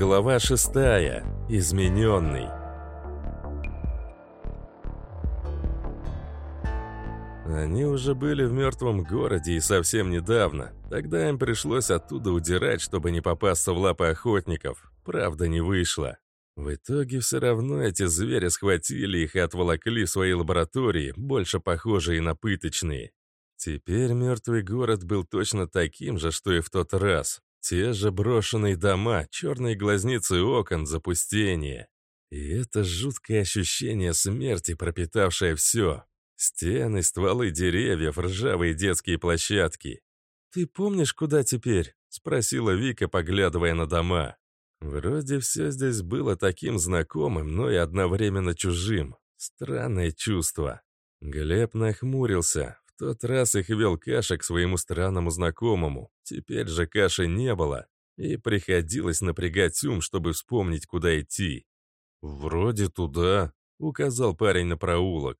Глава шестая. Измененный. Они уже были в мертвом городе и совсем недавно. Тогда им пришлось оттуда удирать, чтобы не попасться в лапы охотников. Правда, не вышло. В итоге все равно эти звери схватили их и отволокли в свои лаборатории, больше похожие на пыточные. Теперь мертвый город был точно таким же, что и в тот раз. Те же брошенные дома, черные глазницы окон, запустение. И это жуткое ощущение смерти, пропитавшее все. Стены, стволы деревьев, ржавые детские площадки. «Ты помнишь, куда теперь?» — спросила Вика, поглядывая на дома. Вроде все здесь было таким знакомым, но и одновременно чужим. Странное чувство. Глеб нахмурился тот раз их вел Каша к своему странному знакомому. Теперь же Каши не было, и приходилось напрягать ум, чтобы вспомнить, куда идти. «Вроде туда», — указал парень на проулок.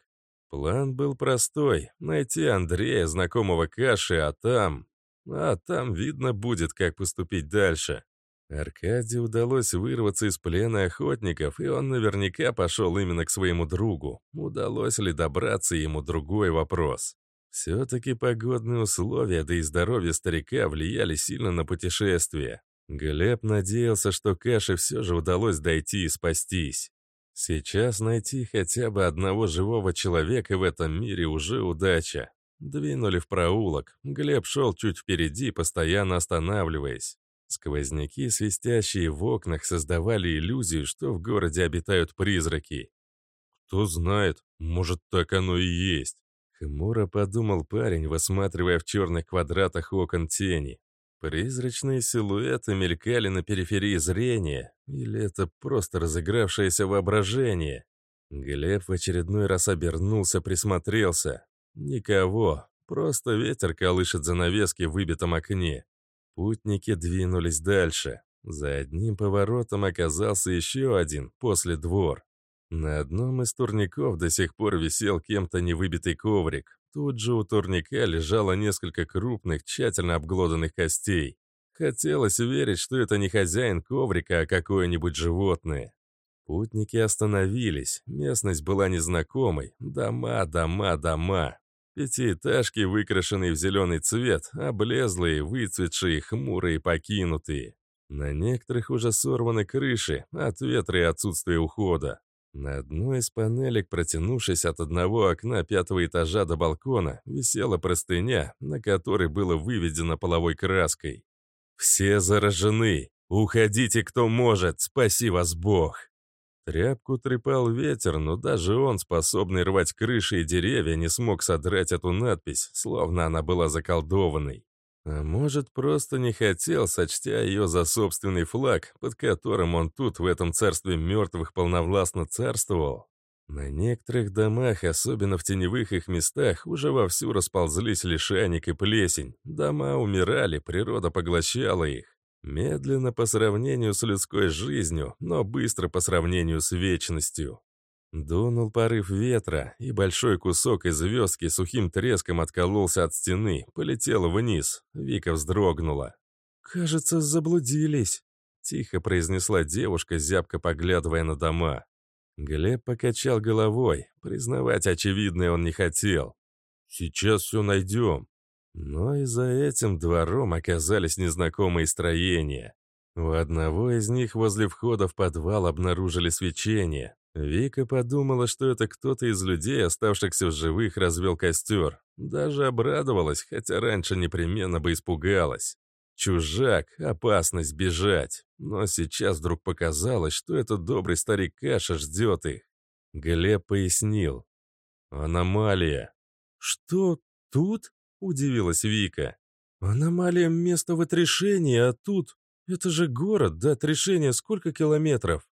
План был простой — найти Андрея, знакомого Каши, а там... А там видно будет, как поступить дальше. Аркадию удалось вырваться из плена охотников, и он наверняка пошел именно к своему другу. Удалось ли добраться ему другой вопрос. Все-таки погодные условия, да и здоровье старика влияли сильно на путешествие. Глеб надеялся, что Каше все же удалось дойти и спастись. Сейчас найти хотя бы одного живого человека в этом мире уже удача. Двинули в проулок. Глеб шел чуть впереди, постоянно останавливаясь. Сквозняки, свистящие в окнах, создавали иллюзию, что в городе обитают призраки. Кто знает, может, так оно и есть. Хмуро подумал парень, высматривая в черных квадратах окон тени. Призрачные силуэты мелькали на периферии зрения, или это просто разыгравшееся воображение? Глеб в очередной раз обернулся, присмотрелся. Никого, просто ветер колышет занавески в выбитом окне. Путники двинулись дальше. За одним поворотом оказался еще один, после двор. На одном из турников до сих пор висел кем-то невыбитый коврик. Тут же у турника лежало несколько крупных, тщательно обглоданных костей. Хотелось верить, что это не хозяин коврика, а какое-нибудь животное. Путники остановились, местность была незнакомой. Дома, дома, дома. Пятиэтажки, выкрашенные в зеленый цвет, облезлые, выцветшие, хмурые, покинутые. На некоторых уже сорваны крыши от ветра и отсутствия ухода. На одной из панелек, протянувшись от одного окна пятого этажа до балкона, висела простыня, на которой было выведено половой краской. «Все заражены! Уходите, кто может! Спаси вас Бог!» Тряпку трепал ветер, но даже он, способный рвать крыши и деревья, не смог содрать эту надпись, словно она была заколдованной. А может, просто не хотел, сочтя ее за собственный флаг, под которым он тут, в этом царстве мертвых, полновластно царствовал? На некоторых домах, особенно в теневых их местах, уже вовсю расползлись лишайник и плесень. Дома умирали, природа поглощала их. Медленно по сравнению с людской жизнью, но быстро по сравнению с вечностью. Дунул порыв ветра, и большой кусок из звездки сухим треском откололся от стены, полетел вниз. Вика вздрогнула. «Кажется, заблудились», — тихо произнесла девушка, зябко поглядывая на дома. Глеб покачал головой, признавать очевидное он не хотел. «Сейчас все найдем». Но и за этим двором оказались незнакомые строения. У одного из них возле входа в подвал обнаружили свечение, Вика подумала, что это кто-то из людей, оставшихся в живых, развел костер. Даже обрадовалась, хотя раньше непременно бы испугалась. Чужак, опасность бежать. Но сейчас вдруг показалось, что этот добрый старик Каша ждет их. Глеб пояснил. «Аномалия». «Что, тут?» — удивилась Вика. «Аномалия — место в отрешении, а тут... Это же город, да, отрешение сколько километров?»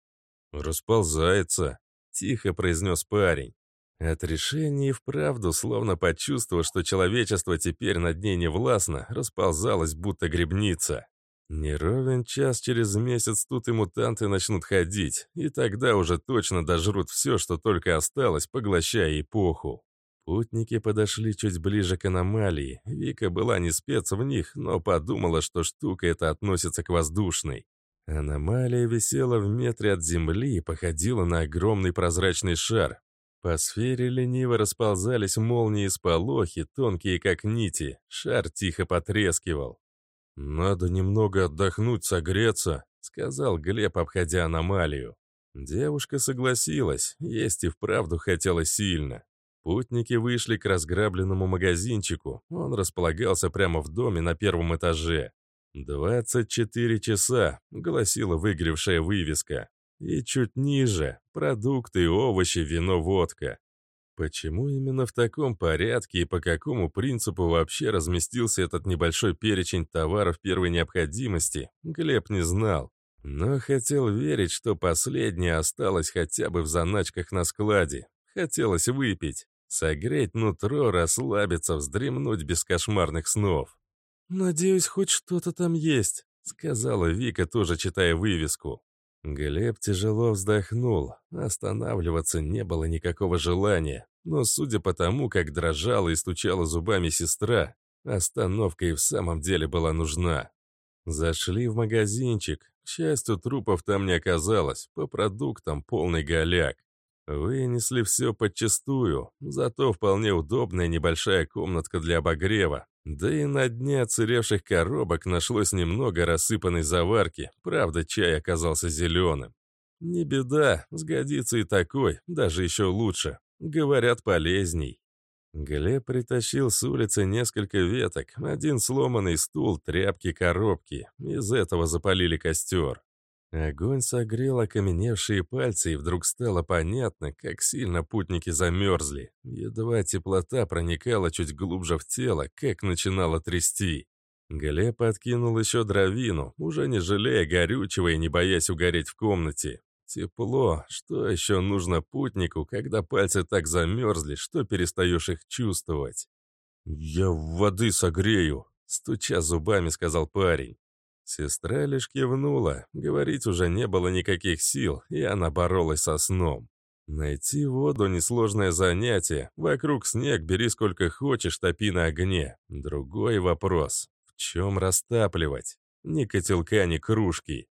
«Расползается», — тихо произнес парень. От решения и вправду, словно почувствовав, что человечество теперь над ней не властно, расползалось, будто грибница. Не ровен час через месяц тут и мутанты начнут ходить, и тогда уже точно дожрут все, что только осталось, поглощая эпоху. Путники подошли чуть ближе к аномалии. Вика была не спец в них, но подумала, что штука эта относится к воздушной. Аномалия висела в метре от земли и походила на огромный прозрачный шар. По сфере лениво расползались молнии и сполохи, тонкие как нити. Шар тихо потрескивал. «Надо немного отдохнуть, согреться», — сказал Глеб, обходя аномалию. Девушка согласилась, есть и вправду хотела сильно. Путники вышли к разграбленному магазинчику. Он располагался прямо в доме на первом этаже. «Двадцать четыре часа», — гласила выгоревшая вывеска. И чуть ниже — продукты, овощи, вино, водка. Почему именно в таком порядке и по какому принципу вообще разместился этот небольшой перечень товаров первой необходимости, Глеб не знал. Но хотел верить, что последнее осталось хотя бы в заначках на складе. Хотелось выпить, согреть нутро, расслабиться, вздремнуть без кошмарных снов. «Надеюсь, хоть что-то там есть», — сказала Вика, тоже читая вывеску. Глеб тяжело вздохнул. Останавливаться не было никакого желания, но судя по тому, как дрожала и стучала зубами сестра, остановка и в самом деле была нужна. Зашли в магазинчик. К счастью, трупов там не оказалось, по продуктам полный голяк. Вынесли все подчистую, зато вполне удобная небольшая комнатка для обогрева. Да и на дне оцаревших коробок нашлось немного рассыпанной заварки, правда, чай оказался зеленым. Не беда, сгодится и такой, даже еще лучше. Говорят, полезней. Глеб притащил с улицы несколько веток, один сломанный стул, тряпки, коробки. Из этого запалили костер. Огонь согрел окаменевшие пальцы, и вдруг стало понятно, как сильно путники замерзли. Едва теплота проникала чуть глубже в тело, как начинало трясти. Глеб откинул еще дровину, уже не жалея горючего и не боясь угореть в комнате. Тепло. Что еще нужно путнику, когда пальцы так замерзли, что перестаешь их чувствовать? «Я воды согрею», — стуча зубами, сказал парень. Сестра лишь кивнула, говорить уже не было никаких сил, и она боролась со сном. Найти воду — несложное занятие. Вокруг снег, бери сколько хочешь, топи на огне. Другой вопрос — в чем растапливать? Ни котелка, ни кружки.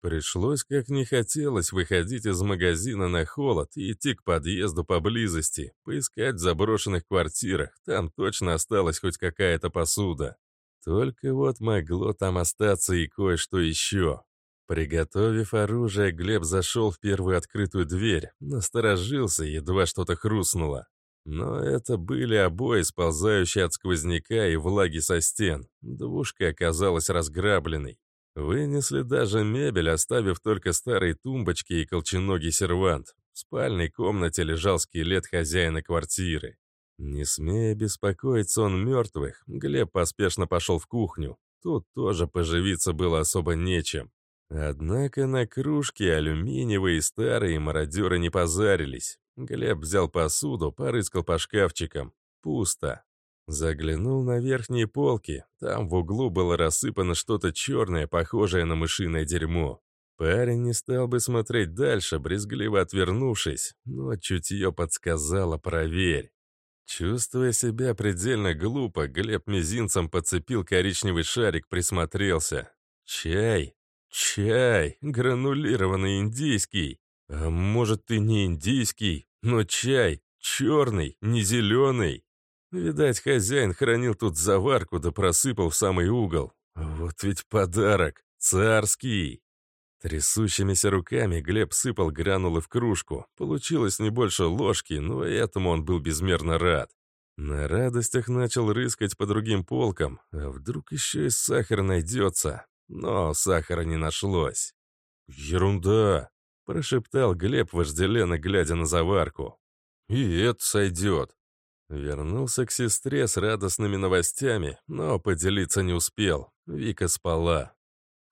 Пришлось, как не хотелось, выходить из магазина на холод и идти к подъезду поблизости, поискать в заброшенных квартирах, там точно осталась хоть какая-то посуда. Только вот могло там остаться и кое-что еще. Приготовив оружие, Глеб зашел в первую открытую дверь, насторожился, едва что-то хрустнуло. Но это были обои, сползающие от сквозняка и влаги со стен. Двушка оказалась разграбленной. Вынесли даже мебель, оставив только старые тумбочки и колченогий сервант. В спальной комнате лежал скелет хозяина квартиры. Не смея беспокоиться он мертвых, Глеб поспешно пошел в кухню. Тут тоже поживиться было особо нечем. Однако на кружки алюминиевые старые мародеры не позарились. Глеб взял посуду, порыскал по шкафчикам. Пусто. Заглянул на верхние полки. Там в углу было рассыпано что-то черное, похожее на мышиное дерьмо. Парень не стал бы смотреть дальше, брезгливо отвернувшись, но чутье подсказало «проверь». Чувствуя себя предельно глупо, Глеб мизинцем подцепил коричневый шарик, присмотрелся. Чай. Чай. Гранулированный индийский. А может и не индийский, но чай. Черный, не зеленый. Видать, хозяин хранил тут заварку да просыпал в самый угол. Вот ведь подарок. Царский. Трясущимися руками Глеб сыпал гранулы в кружку. Получилось не больше ложки, но этому он был безмерно рад. На радостях начал рыскать по другим полкам, а вдруг еще и сахар найдется. Но сахара не нашлось. «Ерунда!» – прошептал Глеб, вожделенно глядя на заварку. «И это сойдет!» Вернулся к сестре с радостными новостями, но поделиться не успел. Вика спала.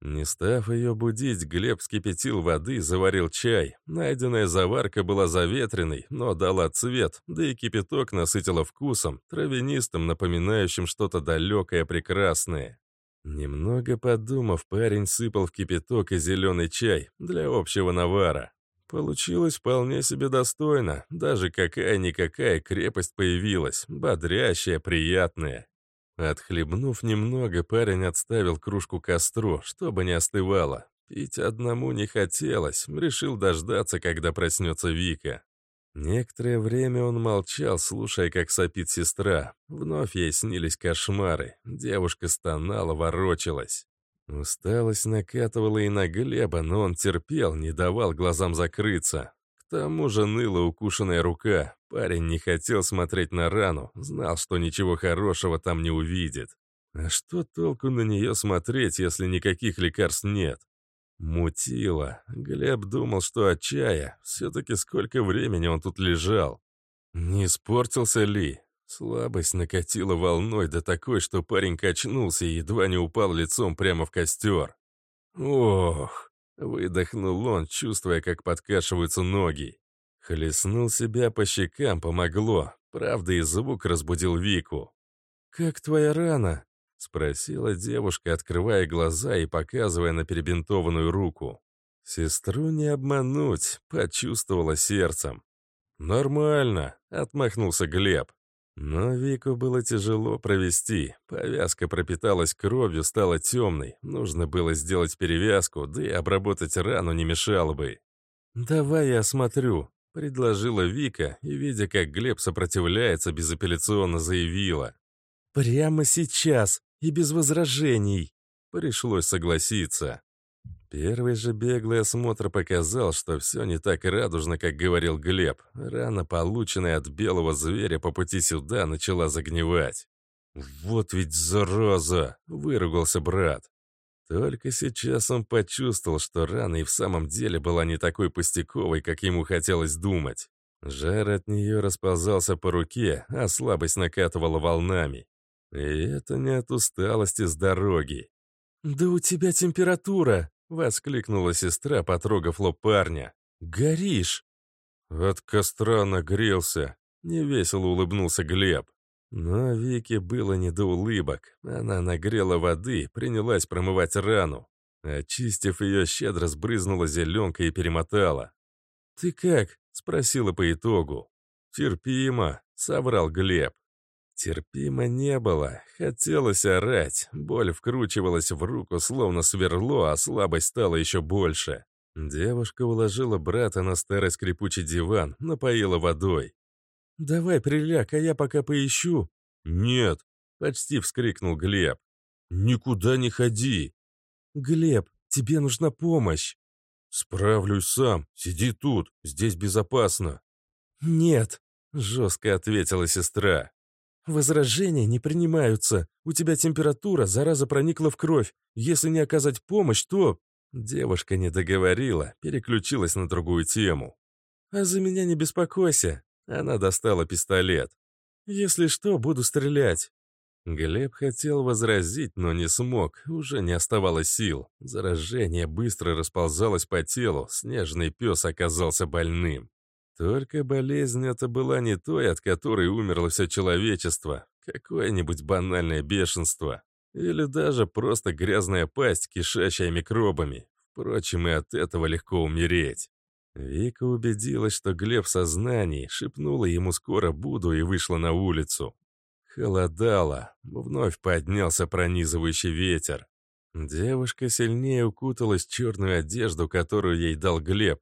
Не став ее будить, Глеб вскипятил воды, заварил чай. Найденная заварка была заветренной, но дала цвет, да и кипяток насытила вкусом, травянистым, напоминающим что-то далекое прекрасное. Немного подумав, парень сыпал в кипяток и зеленый чай для общего навара. Получилось вполне себе достойно, даже какая-никакая крепость появилась, бодрящая, приятная. Отхлебнув немного, парень отставил кружку костру, чтобы не остывало. Пить одному не хотелось, решил дождаться, когда проснется Вика. Некоторое время он молчал, слушая, как сопит сестра. Вновь ей снились кошмары. Девушка стонала, ворочалась. Усталость накатывала и на Глеба, но он терпел, не давал глазам закрыться. К тому же ныла укушенная рука. Парень не хотел смотреть на рану, знал, что ничего хорошего там не увидит. А что толку на нее смотреть, если никаких лекарств нет? Мутило. Глеб думал, что от чая. Все-таки сколько времени он тут лежал. Не испортился ли? Слабость накатила волной до такой, что парень качнулся и едва не упал лицом прямо в костер. Ох! Выдохнул он, чувствуя, как подкашиваются ноги. Хлестнул себя по щекам, помогло. Правда, и звук разбудил Вику. «Как твоя рана?» — спросила девушка, открывая глаза и показывая на перебинтованную руку. Сестру не обмануть, почувствовала сердцем. «Нормально», — отмахнулся Глеб. Но Вику было тяжело провести. Повязка пропиталась кровью, стала темной. Нужно было сделать перевязку, да и обработать рану не мешало бы. «Давай я осмотрю», — предложила Вика, и, видя, как Глеб сопротивляется, безапелляционно заявила. «Прямо сейчас!» и без возражений. Пришлось согласиться. Первый же беглый осмотр показал, что все не так радужно, как говорил Глеб. Рана, полученная от белого зверя по пути сюда, начала загнивать. «Вот ведь зараза!» — выругался брат. Только сейчас он почувствовал, что рана и в самом деле была не такой пустяковой, как ему хотелось думать. Жар от нее расползался по руке, а слабость накатывала волнами. И это не от усталости с дороги. «Да у тебя температура!» — воскликнула сестра, потрогав лоб парня. «Горишь!» От костра нагрелся. Невесело улыбнулся Глеб. Но Вике было не до улыбок. Она нагрела воды, принялась промывать рану. Очистив ее, щедро сбрызнула зеленкой и перемотала. «Ты как?» — спросила по итогу. «Терпимо», — соврал Глеб. Терпимо не было, хотелось орать, боль вкручивалась в руку, словно сверло, а слабость стала еще больше. Девушка уложила брата на старый скрипучий диван, напоила водой. «Давай приляг, а я пока поищу». «Нет!» — почти вскрикнул Глеб. «Никуда не ходи!» «Глеб, тебе нужна помощь!» «Справлюсь сам. Сиди тут. Здесь безопасно». «Нет», — жестко ответила сестра. «Возражения не принимаются. У тебя температура, зараза проникла в кровь. Если не оказать помощь, то...» Девушка не договорила, переключилась на другую тему. «А за меня не беспокойся». Она достала пистолет. «Если что, буду стрелять». Глеб хотел возразить, но не смог, уже не оставалось сил. Заражение быстро расползалось по телу, снежный пес оказался больным. Только болезнь эта была не той, от которой умерло все человечество. Какое-нибудь банальное бешенство. Или даже просто грязная пасть, кишащая микробами. Впрочем, и от этого легко умереть. Вика убедилась, что Глеб в сознании, шепнула ему «скоро буду» и вышла на улицу. Холодало, вновь поднялся пронизывающий ветер. Девушка сильнее укуталась в черную одежду, которую ей дал Глеб,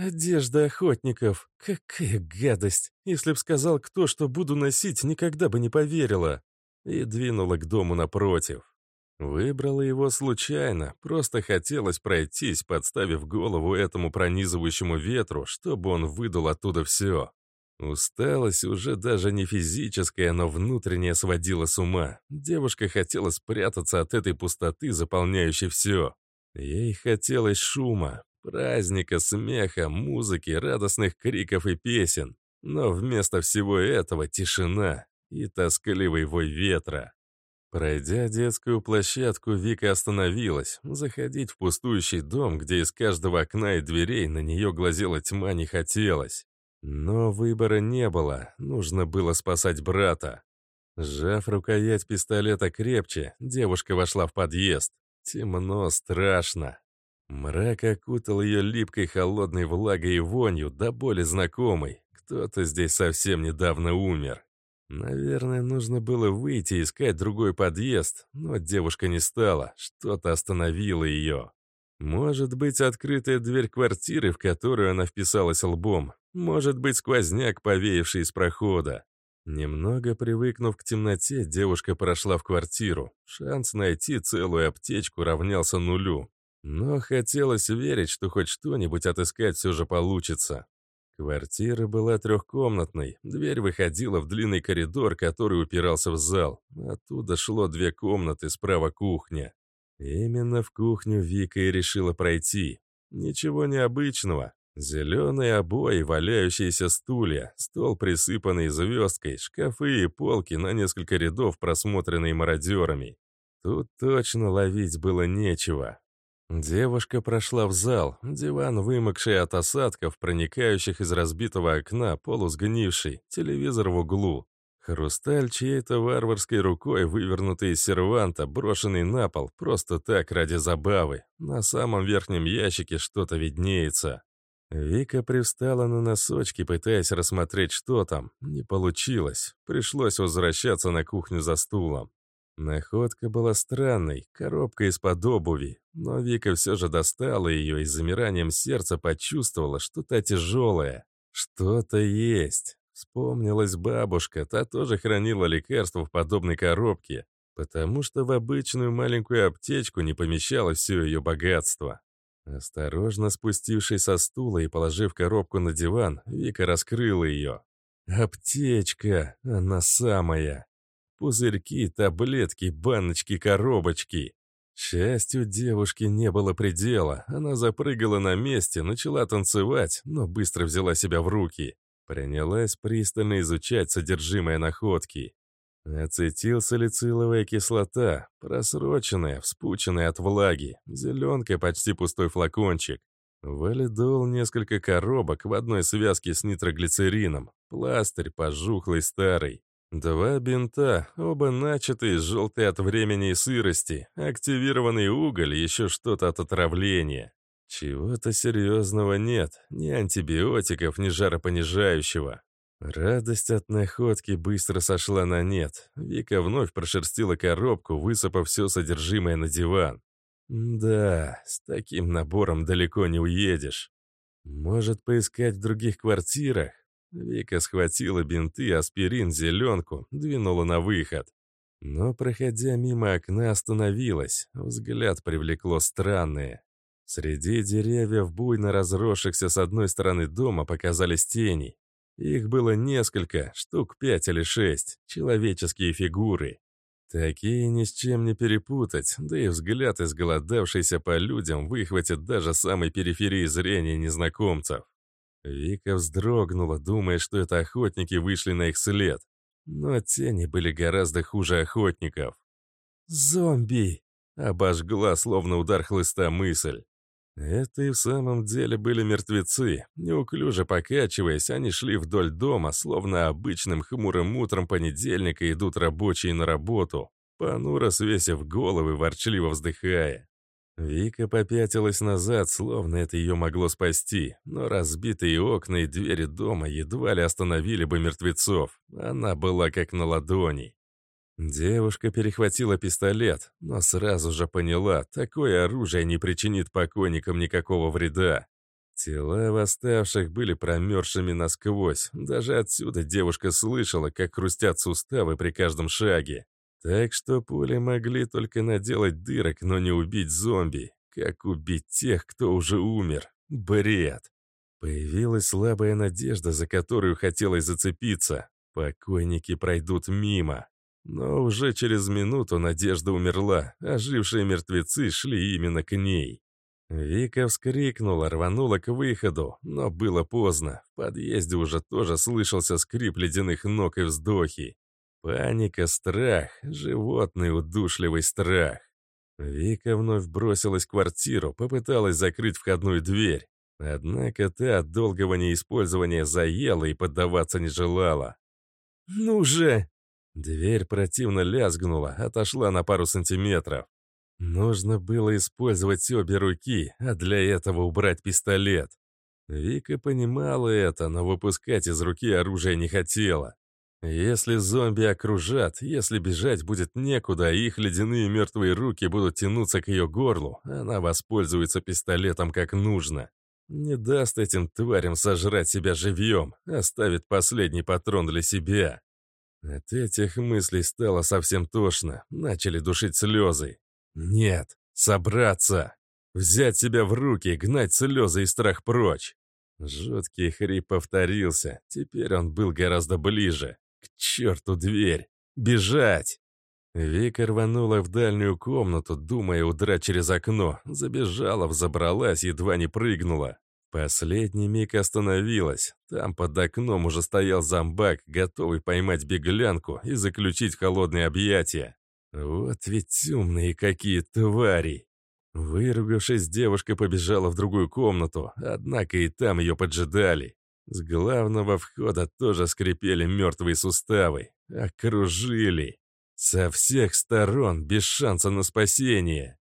«Одежда охотников. Какая гадость! Если б сказал кто, что буду носить, никогда бы не поверила!» И двинула к дому напротив. Выбрала его случайно, просто хотелось пройтись, подставив голову этому пронизывающему ветру, чтобы он выдал оттуда все. Усталость уже даже не физическая, но внутренняя сводила с ума. Девушка хотела спрятаться от этой пустоты, заполняющей все. Ей хотелось шума, Праздника, смеха, музыки, радостных криков и песен. Но вместо всего этого тишина и тоскливый вой ветра. Пройдя детскую площадку, Вика остановилась. Заходить в пустующий дом, где из каждого окна и дверей на нее глазела тьма, не хотелось. Но выбора не было, нужно было спасать брата. Сжав рукоять пистолета крепче, девушка вошла в подъезд. Темно, страшно. Мрак окутал ее липкой холодной влагой и вонью, до боли знакомой. Кто-то здесь совсем недавно умер. Наверное, нужно было выйти искать другой подъезд, но девушка не стала, что-то остановило ее. Может быть, открытая дверь квартиры, в которую она вписалась лбом. Может быть, сквозняк, повеявший из прохода. Немного привыкнув к темноте, девушка прошла в квартиру. Шанс найти целую аптечку равнялся нулю. Но хотелось верить, что хоть что-нибудь отыскать все же получится. Квартира была трехкомнатной, дверь выходила в длинный коридор, который упирался в зал. Оттуда шло две комнаты, справа кухня. Именно в кухню Вика и решила пройти. Ничего необычного. Зеленые обои, валяющиеся стулья, стол, присыпанный звездкой, шкафы и полки на несколько рядов, просмотренные мародерами. Тут точно ловить было нечего. Девушка прошла в зал, диван, вымокший от осадков, проникающих из разбитого окна, полусгнивший, телевизор в углу. Хрусталь чьей-то варварской рукой, вывернутый из серванта, брошенный на пол, просто так, ради забавы. На самом верхнем ящике что-то виднеется. Вика привстала на носочки, пытаясь рассмотреть, что там. Не получилось. Пришлось возвращаться на кухню за стулом. Находка была странной, коробка из-под обуви, но Вика все же достала ее и замиранием сердца почувствовала, что та тяжелая. Что-то есть. Вспомнилась бабушка, та тоже хранила лекарства в подобной коробке, потому что в обычную маленькую аптечку не помещалось все ее богатство. Осторожно спустившись со стула и положив коробку на диван, Вика раскрыла ее. Аптечка, она самая. Пузырьки, таблетки, баночки, коробочки. Счастью, девушки не было предела. Она запрыгала на месте, начала танцевать, но быстро взяла себя в руки. Принялась пристально изучать содержимое находки. Ацетилсалициловая кислота, просроченная, вспученная от влаги, зеленка, почти пустой флакончик. Валидол несколько коробок в одной связке с нитроглицерином, пластырь пожухлый старый, Два бинта, оба начатые, желтые от времени и сырости, активированный уголь, еще что-то от отравления. Чего-то серьезного нет, ни антибиотиков, ни жаропонижающего. Радость от находки быстро сошла на нет. Вика вновь прошерстила коробку, высыпав все содержимое на диван. Да, с таким набором далеко не уедешь. Может, поискать в других квартирах? Вика схватила бинты, аспирин, зеленку, двинула на выход. Но, проходя мимо окна, остановилась. Взгляд привлекло странное. Среди деревьев, буйно разросшихся с одной стороны дома, показались тени. Их было несколько, штук пять или шесть, человеческие фигуры. Такие ни с чем не перепутать, да и взгляд изголодавшийся по людям выхватит даже самой периферии зрения незнакомцев. Вика вздрогнула, думая, что это охотники вышли на их след. Но тени были гораздо хуже охотников. «Зомби!» — обожгла, словно удар хлыста мысль. Это и в самом деле были мертвецы. Неуклюже покачиваясь, они шли вдоль дома, словно обычным хмурым утром понедельника идут рабочие на работу, понуро свесив головы, ворчливо вздыхая. Вика попятилась назад, словно это ее могло спасти, но разбитые окна и двери дома едва ли остановили бы мертвецов. Она была как на ладони. Девушка перехватила пистолет, но сразу же поняла, такое оружие не причинит покойникам никакого вреда. Тела восставших были промерзшими насквозь. Даже отсюда девушка слышала, как хрустят суставы при каждом шаге. Так что пули могли только наделать дырок, но не убить зомби. Как убить тех, кто уже умер? Бред. Появилась слабая надежда, за которую хотелось зацепиться. Покойники пройдут мимо. Но уже через минуту надежда умерла, а жившие мертвецы шли именно к ней. Вика вскрикнула, рванула к выходу, но было поздно. В подъезде уже тоже слышался скрип ледяных ног и вздохи. Паника, страх, животный удушливый страх. Вика вновь бросилась в квартиру, попыталась закрыть входную дверь. Однако та от долгого неиспользования заела и поддаваться не желала. «Ну же!» Дверь противно лязгнула, отошла на пару сантиметров. Нужно было использовать обе руки, а для этого убрать пистолет. Вика понимала это, но выпускать из руки оружие не хотела. Если зомби окружат, если бежать будет некуда, и их ледяные мертвые руки будут тянуться к ее горлу, она воспользуется пистолетом как нужно. Не даст этим тварям сожрать себя живьем, оставит последний патрон для себя. От этих мыслей стало совсем тошно, начали душить слезы. Нет, собраться, взять себя в руки, гнать слезы и страх прочь. Жуткий хрип повторился, теперь он был гораздо ближе. К черту дверь! Бежать! Вика рванула в дальнюю комнату, думая удрать через окно. Забежала, взобралась, едва не прыгнула. Последний миг остановилась. Там под окном уже стоял зомбак, готовый поймать беглянку и заключить холодные объятия. Вот ведь умные какие твари! Выругавшись, девушка побежала в другую комнату, однако и там ее поджидали. С главного входа тоже скрипели мертвые суставы. Окружили. Со всех сторон, без шанса на спасение.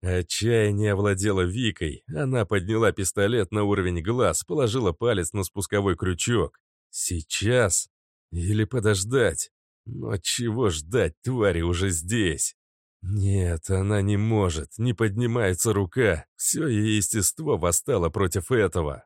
Отчаяние овладело Викой. Она подняла пистолет на уровень глаз, положила палец на спусковой крючок. Сейчас? Или подождать? Но чего ждать, твари уже здесь? Нет, она не может, не поднимается рука. Все ее естество восстало против этого.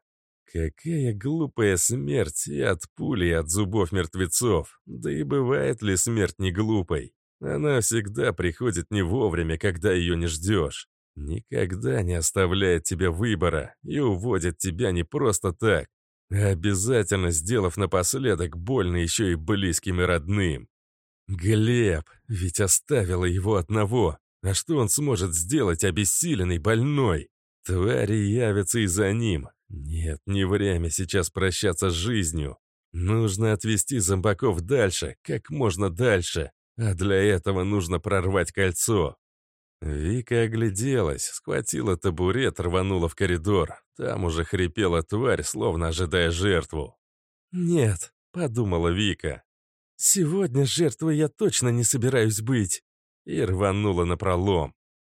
Какая глупая смерть и от пули, и от зубов мертвецов. Да и бывает ли смерть не глупой? Она всегда приходит не вовремя, когда ее не ждешь. Никогда не оставляет тебя выбора и уводит тебя не просто так, а обязательно сделав напоследок больно еще и близким и родным. Глеб, ведь оставила его одного. А что он сможет сделать, обессиленный, больной? Твари явятся и за ним, нет, не время сейчас прощаться с жизнью. Нужно отвести зомбаков дальше, как можно дальше, а для этого нужно прорвать кольцо. Вика огляделась, схватила табурет, рванула в коридор. Там уже хрипела тварь, словно ожидая жертву. «Нет», — подумала Вика, — «сегодня жертвой я точно не собираюсь быть». И рванула на пролом.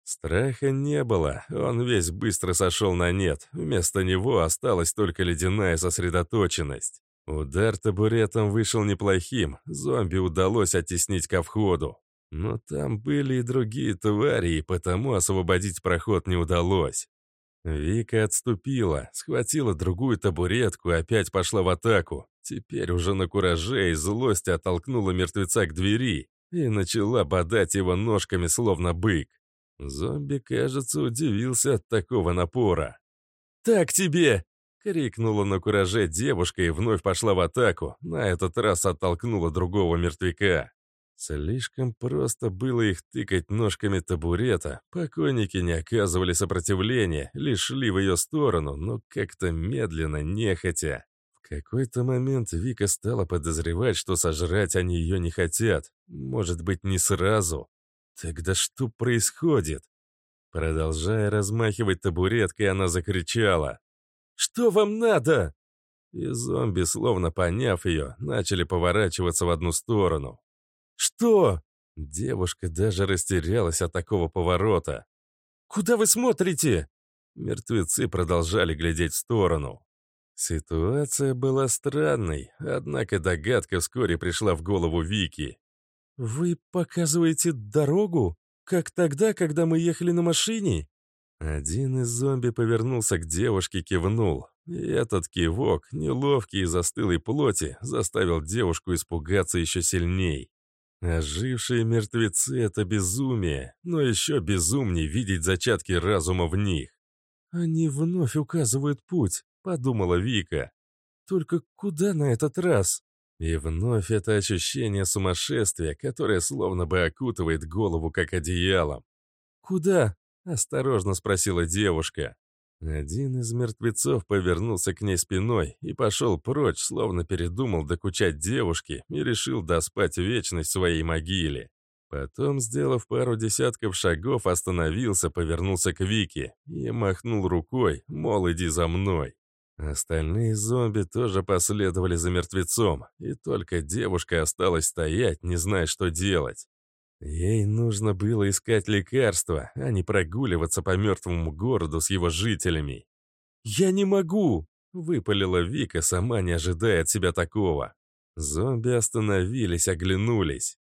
Страха не было, он весь быстро сошел на нет. Вместо него осталась только ледяная сосредоточенность. Удар табуретом вышел неплохим, зомби удалось оттеснить ко входу. Но там были и другие твари, и потому освободить проход не удалось. Вика отступила, схватила другую табуретку и опять пошла в атаку. Теперь уже на кураже и злости оттолкнула мертвеца к двери и начала бодать его ножками, словно бык. Зомби, кажется, удивился от такого напора. «Так тебе!» — крикнула на кураже девушка и вновь пошла в атаку, на этот раз оттолкнула другого мертвяка. Слишком просто было их тыкать ножками табурета, покойники не оказывали сопротивления, лишь шли в ее сторону, но как-то медленно, нехотя. В какой-то момент Вика стала подозревать, что сожрать они ее не хотят. Может быть, не сразу. Тогда что происходит? Продолжая размахивать табуреткой, она закричала. «Что вам надо?» И зомби, словно поняв ее, начали поворачиваться в одну сторону. «Что?» Девушка даже растерялась от такого поворота. «Куда вы смотрите?» Мертвецы продолжали глядеть в сторону. Ситуация была странной, однако догадка вскоре пришла в голову Вики. «Вы показываете дорогу? Как тогда, когда мы ехали на машине?» Один из зомби повернулся к девушке, кивнул. И этот кивок, неловкий и застылой плоти, заставил девушку испугаться еще сильней. Ожившие мертвецы — это безумие, но еще безумнее видеть зачатки разума в них. «Они вновь указывают путь», — подумала Вика. «Только куда на этот раз?» И вновь это ощущение сумасшествия, которое словно бы окутывает голову как одеялом. «Куда?» — осторожно спросила девушка. Один из мертвецов повернулся к ней спиной и пошел прочь, словно передумал докучать девушке и решил доспать вечность в своей могиле. Потом, сделав пару десятков шагов, остановился, повернулся к Вике и махнул рукой, мол, иди за мной. Остальные зомби тоже последовали за мертвецом, и только девушка осталась стоять, не зная, что делать. Ей нужно было искать лекарства, а не прогуливаться по мертвому городу с его жителями. «Я не могу!» — выпалила Вика, сама не ожидая от себя такого. Зомби остановились, оглянулись.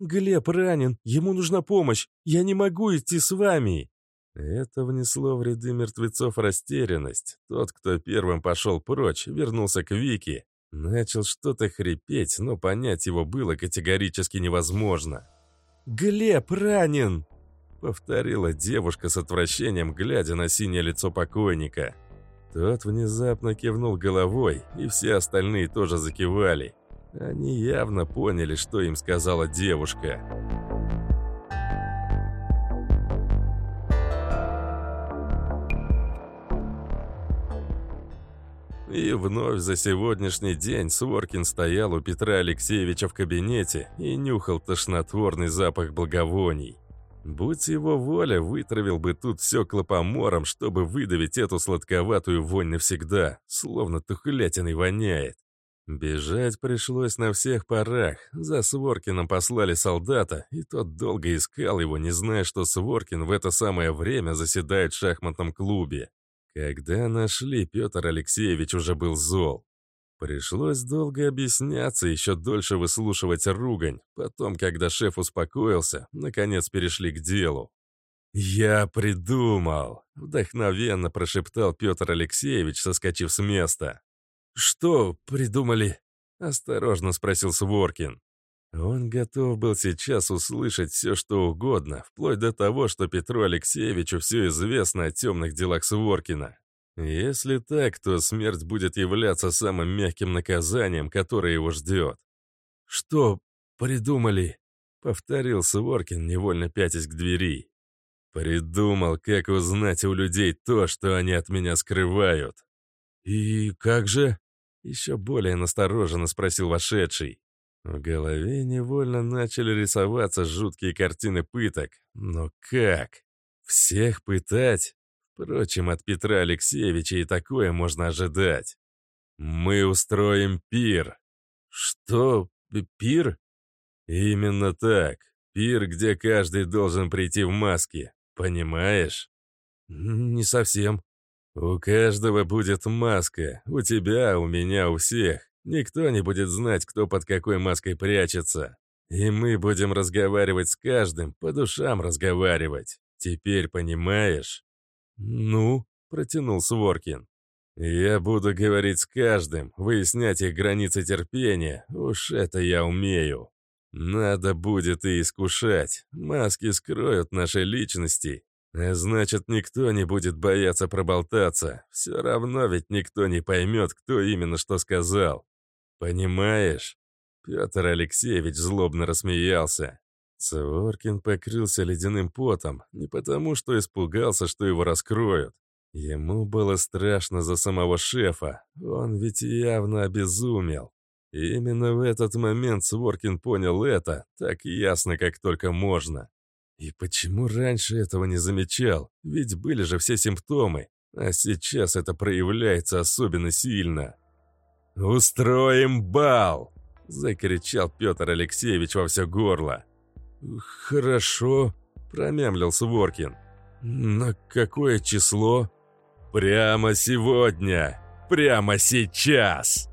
«Глеб ранен, ему нужна помощь, я не могу идти с вами!» Это внесло в ряды мертвецов растерянность. Тот, кто первым пошел прочь, вернулся к Вике. Начал что-то хрипеть, но понять его было категорически невозможно. «Глеб ранен!» Повторила девушка с отвращением, глядя на синее лицо покойника. Тот внезапно кивнул головой, и все остальные тоже закивали. Они явно поняли, что им сказала девушка. И вновь за сегодняшний день Своркин стоял у Петра Алексеевича в кабинете и нюхал тошнотворный запах благовоний. Будь его воля, вытравил бы тут все клопомором, чтобы выдавить эту сладковатую вонь навсегда, словно тухлятиной воняет. Бежать пришлось на всех парах. За Своркином послали солдата, и тот долго искал его, не зная, что Своркин в это самое время заседает в шахматном клубе. Когда нашли, Петр Алексеевич уже был зол. Пришлось долго объясняться, еще дольше выслушивать ругань. Потом, когда шеф успокоился, наконец перешли к делу. «Я придумал!» — вдохновенно прошептал Петр Алексеевич, соскочив с места. «Что придумали?» — осторожно спросил Своркин. Он готов был сейчас услышать все, что угодно, вплоть до того, что Петру Алексеевичу все известно о темных делах Своркина. Если так, то смерть будет являться самым мягким наказанием, которое его ждет. «Что придумали?» — повторил Своркин, невольно пятясь к двери. «Придумал, как узнать у людей то, что они от меня скрывают». «И как же?» — еще более настороженно спросил вошедший. В голове невольно начали рисоваться жуткие картины пыток. Но как? Всех пытать? Впрочем, от Петра Алексеевича и такое можно ожидать. Мы устроим пир. Что? Пир? Именно так. Пир, где каждый должен прийти в маске. Понимаешь? Не совсем. У каждого будет маска. У тебя, у меня, у всех. Никто не будет знать, кто под какой маской прячется. И мы будем разговаривать с каждым, по душам разговаривать. Теперь понимаешь? «Ну?» — протянул Своркин. «Я буду говорить с каждым, выяснять их границы терпения. Уж это я умею. Надо будет и искушать. Маски скроют наши личности. А значит, никто не будет бояться проболтаться. Все равно ведь никто не поймет, кто именно что сказал. Понимаешь?» Петр Алексеевич злобно рассмеялся. Своркин покрылся ледяным потом, не потому, что испугался, что его раскроют. Ему было страшно за самого шефа, он ведь явно обезумел. И именно в этот момент Своркин понял это, так ясно, как только можно. И почему раньше этого не замечал? Ведь были же все симптомы, а сейчас это проявляется особенно сильно. «Устроим бал!» – закричал Петр Алексеевич во все горло. «Хорошо», — промямлил Своркин. «На какое число?» «Прямо сегодня! Прямо сейчас!»